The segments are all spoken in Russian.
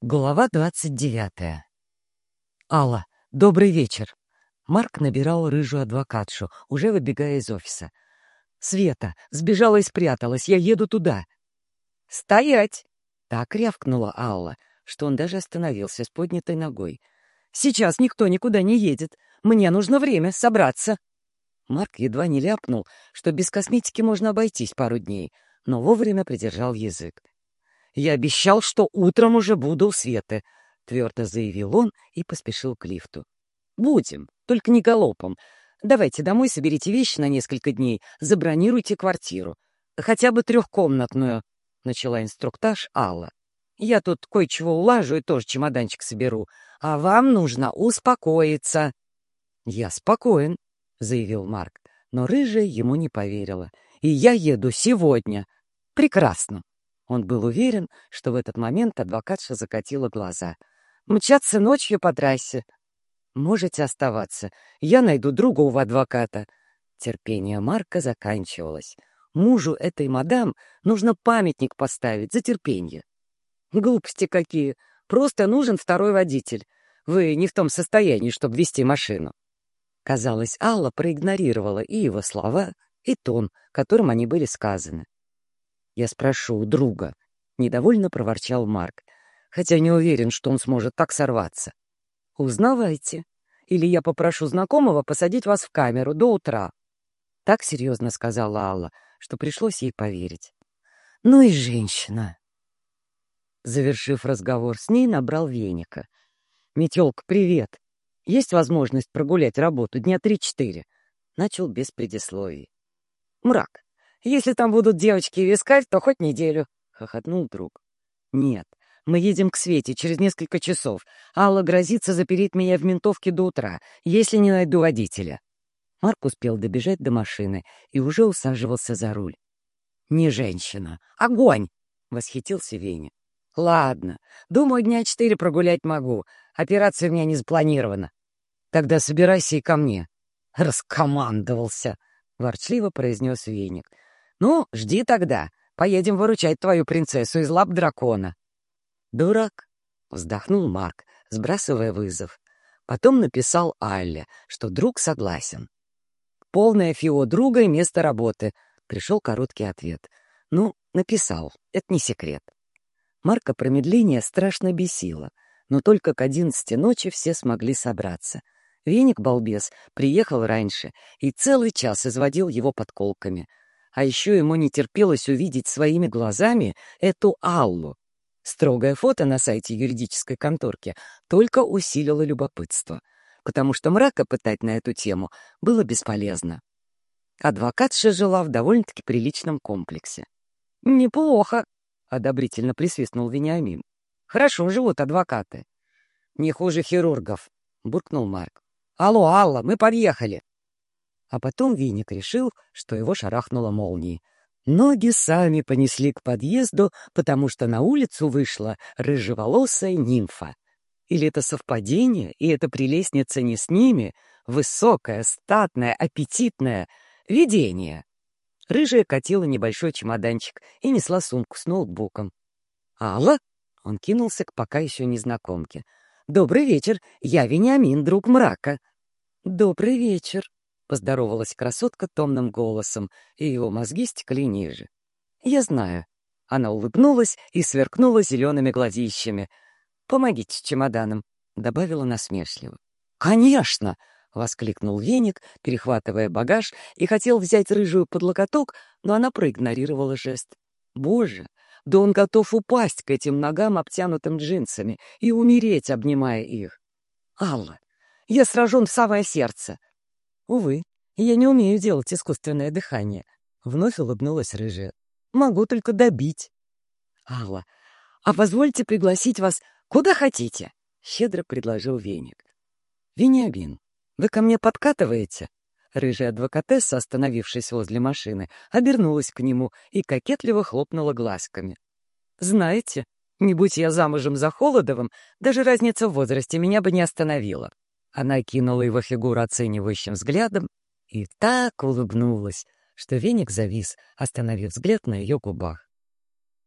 Глава двадцать девятая. Алла, добрый вечер. Марк набирал рыжую адвокатшу, уже выбегая из офиса. Света, сбежала и спряталась, я еду туда. Стоять! Так рявкнула Алла, что он даже остановился с поднятой ногой. Сейчас никто никуда не едет. Мне нужно время собраться. Марк едва не ляпнул, что без косметики можно обойтись пару дней, но вовремя придержал язык. «Я обещал, что утром уже буду у Светы», — твердо заявил он и поспешил к лифту. «Будем, только не галопом. Давайте домой соберите вещи на несколько дней, забронируйте квартиру. Хотя бы трехкомнатную», — начала инструктаж Алла. «Я тут кое-чего улажу и тоже чемоданчик соберу. А вам нужно успокоиться». «Я спокоен», — заявил Марк, но рыжая ему не поверила. «И я еду сегодня». «Прекрасно. Он был уверен, что в этот момент адвокатша закатила глаза. «Мчаться ночью по трассе!» «Можете оставаться. Я найду другого адвоката». Терпение Марка заканчивалось. Мужу этой мадам нужно памятник поставить за терпение. «Глупости какие! Просто нужен второй водитель. Вы не в том состоянии, чтобы вести машину». Казалось, Алла проигнорировала и его слова, и тон, которым они были сказаны. «Я спрошу у друга», — недовольно проворчал Марк, хотя не уверен, что он сможет так сорваться. «Узнавайте, или я попрошу знакомого посадить вас в камеру до утра». Так серьезно сказала Алла, что пришлось ей поверить. «Ну и женщина!» Завершив разговор с ней, набрал веника. «Метелка, привет! Есть возможность прогулять работу дня три-четыре?» Начал без предисловий. «Мрак, если там будут девочки и вискарь, то хоть неделю», — хохотнул друг. «Нет, мы едем к Свете через несколько часов. Алла грозится запереть меня в ментовке до утра, если не найду водителя». Марк успел добежать до машины и уже усаживался за руль. «Не женщина. Огонь!» — восхитился Веня. «Ладно. Думаю, дня четыре прогулять могу. Операция у меня не запланирована. Тогда собирайся и ко мне». «Раскомандовался!» — ворчливо произнес Веник. «Ну, жди тогда. Поедем выручать твою принцессу из лап дракона». «Дурак», — вздохнул Марк, сбрасывая вызов. Потом написал Алле, что друг согласен. «Полное фио друга и место работы», — пришел короткий ответ. «Ну, написал, это не секрет». Марка промедление страшно бесило, но только к одиннадцати ночи все смогли собраться. Веник-балбес приехал раньше и целый час изводил его подколками — а еще ему не терпелось увидеть своими глазами эту Аллу. Строгое фото на сайте юридической конторки только усилило любопытство, потому что мрака пытать на эту тему было бесполезно. Адвокатша жила в довольно-таки приличном комплексе. «Неплохо», — одобрительно присвистнул Вениамин. «Хорошо живут адвокаты». «Не хуже хирургов», — буркнул Марк. «Алло, Алла, мы подъехали». А потом Виник решил, что его шарахнуло молнией. Ноги сами понесли к подъезду, потому что на улицу вышла рыжеволосая нимфа. Или это совпадение, и эта прелестница не с ними, высокая, статная, аппетитная, видение. Рыжая катила небольшой чемоданчик и несла сумку с ноутбуком. «Алла?» — он кинулся к пока еще незнакомке. «Добрый вечер, я Вениамин, друг мрака». «Добрый вечер», Поздоровалась красотка томным голосом, и его мозги стекли ниже. «Я знаю». Она улыбнулась и сверкнула зелеными глазищами. «Помогите с чемоданом», — добавила насмешливо. «Конечно!» — воскликнул веник, перехватывая багаж, и хотел взять рыжую под локоток, но она проигнорировала жест. «Боже, да он готов упасть к этим ногам, обтянутым джинсами, и умереть, обнимая их. Алла, я сражен в самое сердце. «Увы, я не умею делать искусственное дыхание», — вновь улыбнулась рыжая. «Могу только добить». «Алла, а позвольте пригласить вас куда хотите», — щедро предложил веник. «Вениамин, вы ко мне подкатываете?» Рыжая адвокатесса, остановившись возле машины, обернулась к нему и кокетливо хлопнула глазками. «Знаете, не будь я замужем за Холодовым, даже разница в возрасте меня бы не остановила. Она кинула его фигуру оценивающим взглядом и так улыбнулась, что веник завис, остановив взгляд на ее губах.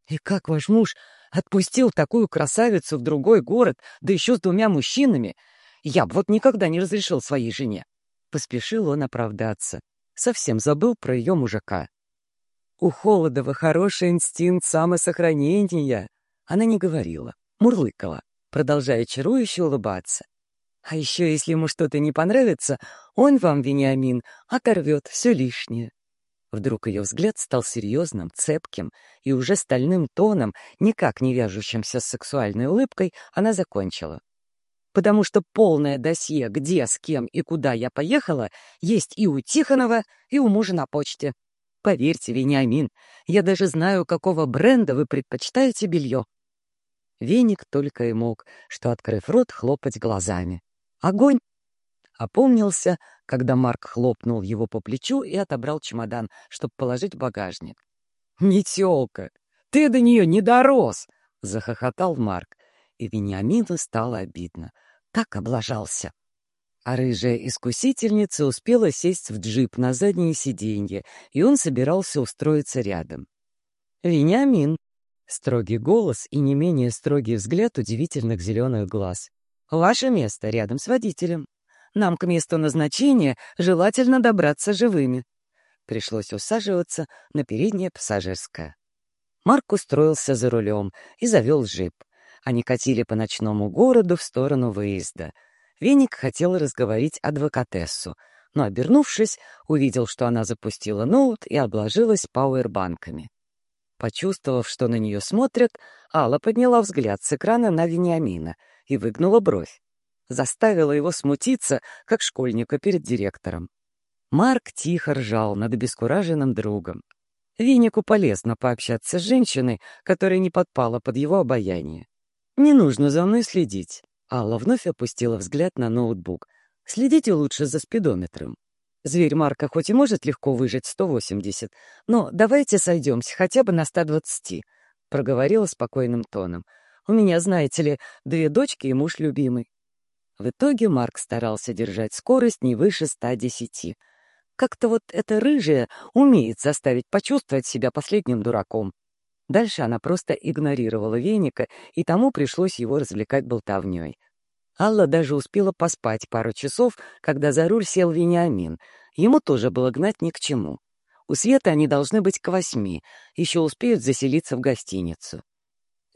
«И как ваш муж Отпустил такую красавицу в другой город, да еще с двумя мужчинами. Я бы вот никогда не разрешил своей жене. Поспешил он оправдаться. Совсем забыл про ее мужика. У Холодова хороший инстинкт самосохранения. Она не говорила, мурлыкала, продолжая чарующе улыбаться. А еще, если ему что-то не понравится, он вам, Вениамин, оторвет все лишнее. Вдруг ее взгляд стал серьезным, цепким, и уже стальным тоном, никак не вяжущимся с сексуальной улыбкой, она закончила. «Потому что полное досье, где, с кем и куда я поехала, есть и у Тихонова, и у мужа на почте. Поверьте, Вениамин, я даже знаю, какого бренда вы предпочитаете белье». Веник только и мог, что, открыв рот, хлопать глазами. Огонь! Опомнился, когда Марк хлопнул его по плечу и отобрал чемодан, чтобы положить в багажник. «Метелка! Ты до нее не дорос!» — захохотал Марк. И Вениамину стало обидно. Так облажался. А рыжая искусительница успела сесть в джип на заднее сиденье, и он собирался устроиться рядом. «Вениамин!» — строгий голос и не менее строгий взгляд удивительных зеленых глаз. Ваше место рядом с водителем. Нам к месту назначения желательно добраться живыми. Пришлось усаживаться на переднее пассажирское. Марк устроился за рулем и завел джип. Они катили по ночному городу в сторону выезда. Веник хотел разговорить адвокатессу, но, обернувшись, увидел, что она запустила ноут и обложилась пауэрбанками. Почувствовав, что на нее смотрят, Алла подняла взгляд с экрана на Вениамина — и выгнула бровь. Заставила его смутиться, как школьника перед директором. Марк тихо ржал над обескураженным другом. Винику полезно пообщаться с женщиной, которая не подпала под его обаяние. «Не нужно за мной следить». Алла вновь опустила взгляд на ноутбук. «Следите лучше за спидометром. Зверь Марка хоть и может легко выжить 180, но давайте сойдемся хотя бы на 120», — проговорила спокойным тоном. У меня, знаете ли, две дочки и муж любимый. В итоге Марк старался держать скорость не выше 110. Как-то вот эта рыжая умеет заставить почувствовать себя последним дураком. Дальше она просто игнорировала веника, и тому пришлось его развлекать болтовней. Алла даже успела поспать пару часов, когда за руль сел Вениамин. Ему тоже было гнать ни к чему. У Света они должны быть к восьми, еще успеют заселиться в гостиницу.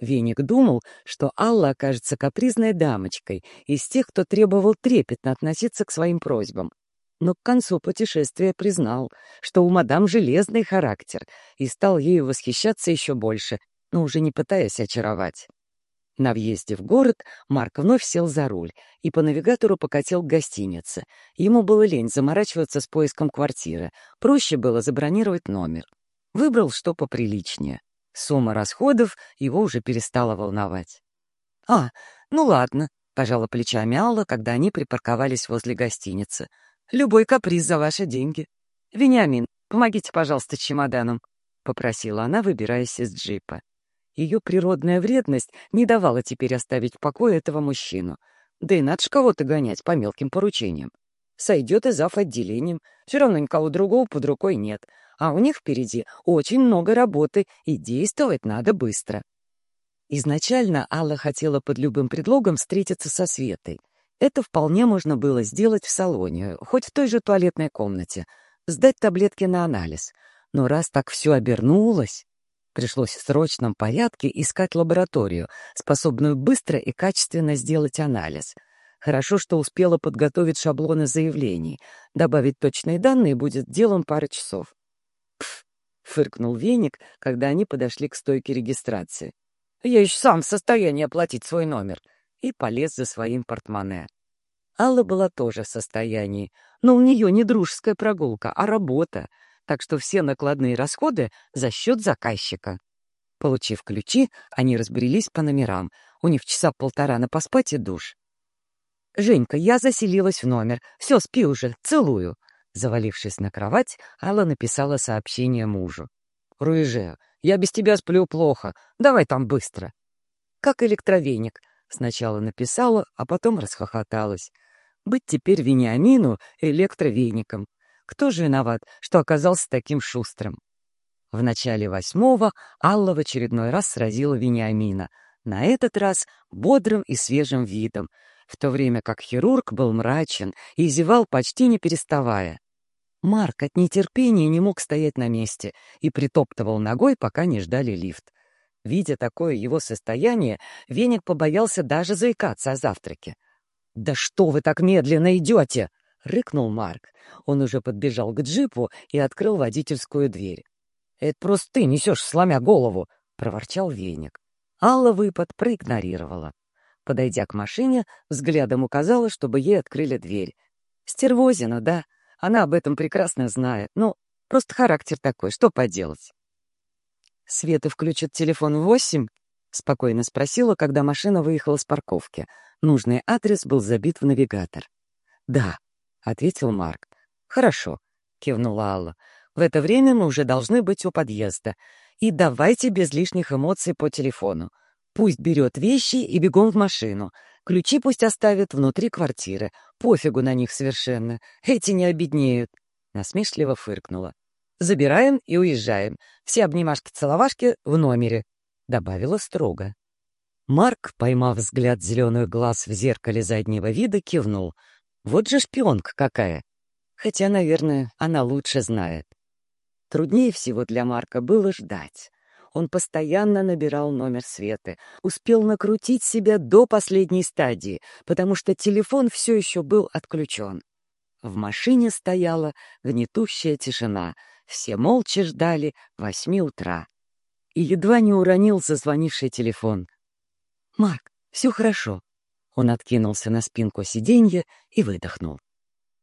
Веник думал, что Алла окажется капризной дамочкой из тех, кто требовал трепетно относиться к своим просьбам. Но к концу путешествия признал, что у мадам железный характер, и стал ею восхищаться еще больше, но уже не пытаясь очаровать. На въезде в город Марк вновь сел за руль и по навигатору покатил к гостинице. Ему было лень заморачиваться с поиском квартиры, проще было забронировать номер. Выбрал что поприличнее. Сумма расходов его уже перестала волновать. «А, ну ладно», — пожала плечами Алла, когда они припарковались возле гостиницы. «Любой каприз за ваши деньги. Вениамин, помогите, пожалуйста, чемоданом», — попросила она, выбираясь из джипа. Ее природная вредность не давала теперь оставить в покое этого мужчину. Да и надо ж кого-то гонять по мелким поручениям. Сойдет и зав. отделением. Все равно никого другого под рукой нет а у них впереди очень много работы, и действовать надо быстро. Изначально Алла хотела под любым предлогом встретиться со Светой. Это вполне можно было сделать в салоне, хоть в той же туалетной комнате, сдать таблетки на анализ. Но раз так все обернулось, пришлось в срочном порядке искать лабораторию, способную быстро и качественно сделать анализ. Хорошо, что успела подготовить шаблоны заявлений. Добавить точные данные будет делом пары часов. «Пф!» — фыркнул Веник, когда они подошли к стойке регистрации. «Я еще сам в состоянии оплатить свой номер!» И полез за своим портмоне. Алла была тоже в состоянии, но у нее не дружеская прогулка, а работа, так что все накладные расходы за счет заказчика. Получив ключи, они разбрелись по номерам. У них часа полтора на поспать и душ. «Женька, я заселилась в номер. Все, спи уже. Целую», Завалившись на кровать, Алла написала сообщение мужу. «Руиже, я без тебя сплю плохо. Давай там быстро». «Как электровеник», — сначала написала, а потом расхохоталась. «Быть теперь Вениамину электровеником. Кто же виноват, что оказался таким шустрым?» В начале восьмого Алла в очередной раз сразила Вениамина, на этот раз бодрым и свежим видом, в то время как хирург был мрачен и зевал почти не переставая. Марк от нетерпения не мог стоять на месте и притоптывал ногой, пока не ждали лифт. Видя такое его состояние, Веник побоялся даже заикаться о завтраке. «Да что вы так медленно идете?» — рыкнул Марк. Он уже подбежал к джипу и открыл водительскую дверь. «Это просто ты несешь, сломя голову!» — проворчал Веник. Алла выпад проигнорировала. Подойдя к машине, взглядом указала, чтобы ей открыли дверь. Стервозина, да, она об этом прекрасно знает. Ну, просто характер такой, что поделать. «Света включит телефон в восемь?» — спокойно спросила, когда машина выехала с парковки. Нужный адрес был забит в навигатор. «Да», — ответил Марк. «Хорошо», — кивнула Алла. «В это время мы уже должны быть у подъезда. И давайте без лишних эмоций по телефону. Пусть берет вещи и бегом в машину. Ключи пусть оставит внутри квартиры. Пофигу на них совершенно. Эти не обеднеют. Насмешливо фыркнула. Забираем и уезжаем. Все обнимашки-целовашки в номере. Добавила строго. Марк, поймав взгляд зеленых глаз в зеркале заднего вида, кивнул. Вот же шпионка какая. Хотя, наверное, она лучше знает. Труднее всего для Марка было ждать. Он постоянно набирал номер Светы, успел накрутить себя до последней стадии, потому что телефон все еще был отключен. В машине стояла гнетущая тишина, все молча ждали восьми утра. И едва не уронил зазвонивший телефон. «Марк, все хорошо». Он откинулся на спинку сиденья и выдохнул.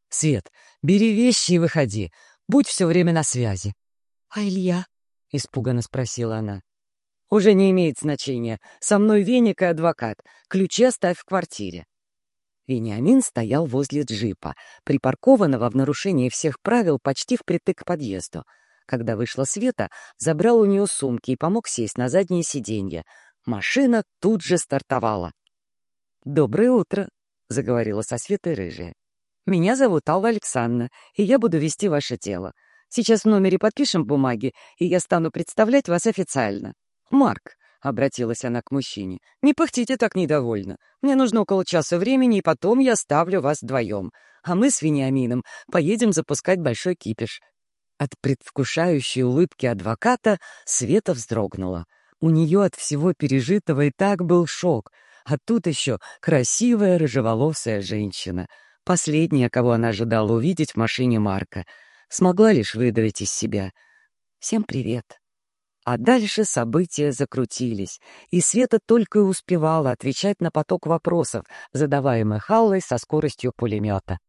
«Свет, бери вещи и выходи. Будь все время на связи». «А Илья?» — испуганно спросила она. «Уже не имеет значения. Со мной веник и адвокат. Ключи оставь в квартире». Вениамин стоял возле джипа, припаркованного в нарушении всех правил почти впритык к подъезду. Когда вышла Света, забрал у нее сумки и помог сесть на заднее сиденье. Машина тут же стартовала. «Доброе утро», — заговорила со Светой рыжая. «Меня зовут Алла Александровна, и я буду вести ваше тело. Сейчас в номере подпишем бумаги, и я стану представлять вас официально. Марк, — обратилась она к мужчине, — не пыхтите так недовольно. Мне нужно около часа времени, и потом я оставлю вас вдвоем. А мы с Вениамином поедем запускать большой кипиш. От предвкушающей улыбки адвоката Света вздрогнула. У нее от всего пережитого и так был шок. А тут еще красивая рыжеволосая женщина. Последняя, кого она ожидала увидеть в машине Марка — смогла лишь выдавить из себя. «Всем привет». А дальше события закрутились, и Света только и успевала отвечать на поток вопросов, задаваемых Аллой со скоростью пулемета.